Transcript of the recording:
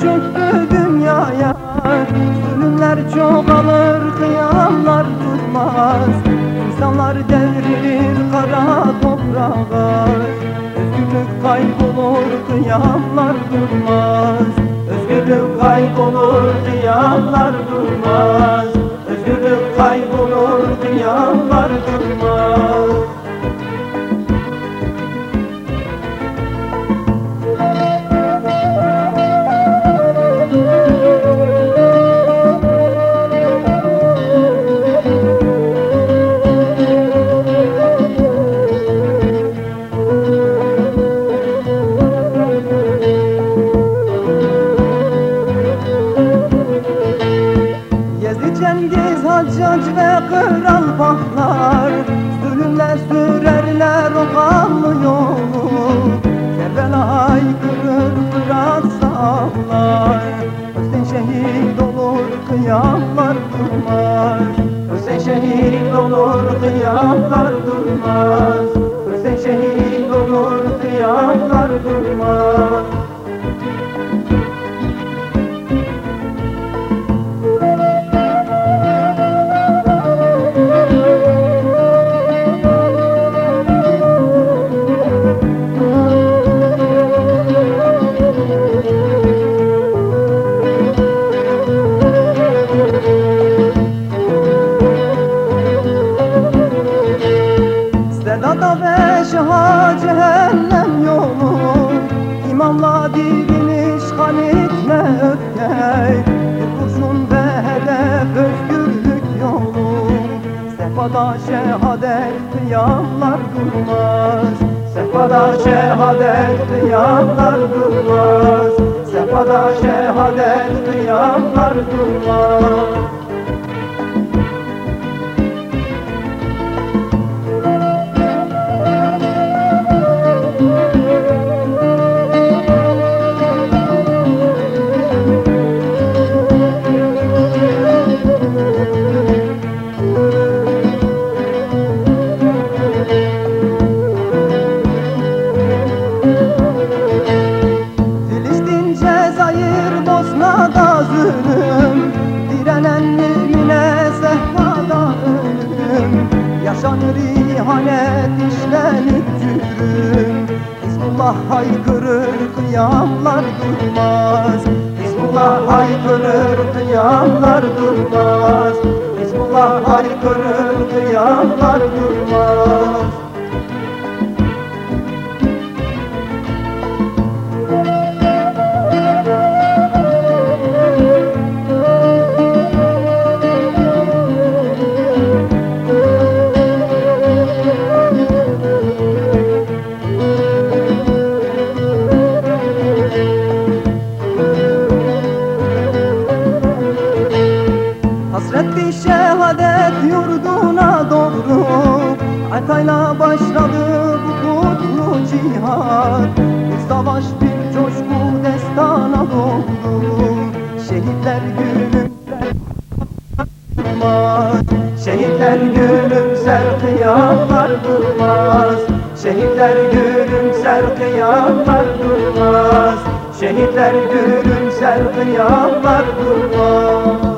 çöktü dünyaya. Zulümler çoğalır kıyamlar tutmaz İnsanlar devrilir kara toprağa. Özgürlük kaybolur kıyamlar durmaz. Özgürlük kaybolur kıyamlar durmaz. Özgürlük kaybolur kıyamlar durmaz. Ve Kral Fahlar Zulümle sürerler o kanlı yolu Kerbela'yı kırır Fırat sağlar Hüseyin şehit olur kıyamlar durmaz. Hüseyin şehit olur kıyamlar durmaz. Hüseyin şehit olur kıyamlar durmaz İmamla dilini işgal etme öfke Bir kurşun ve hedef özgürlük yolu. Sefada şehadet kıyamlar durmaz. Sefada şehadet kıyamlar durmaz. Sefada şehadet kıyamlar durmaz Yaşanır ihanet işlenip cürüm Hizbullah haykırır kıyamlar durmaz. Hizbullah haykırır kıyamlar durmaz. Hizbullah haykırır kıyamlar durmaz yurduna doğru Atayla başladı bu kutlu cihat Bir savaş bir coşku destana doğdu Şehitler gülümser Şehitler gülümser kıyamlar durmaz. Şehitler gülümser kıyamlar durmaz. Şehitler gülümser kıyamlar durmaz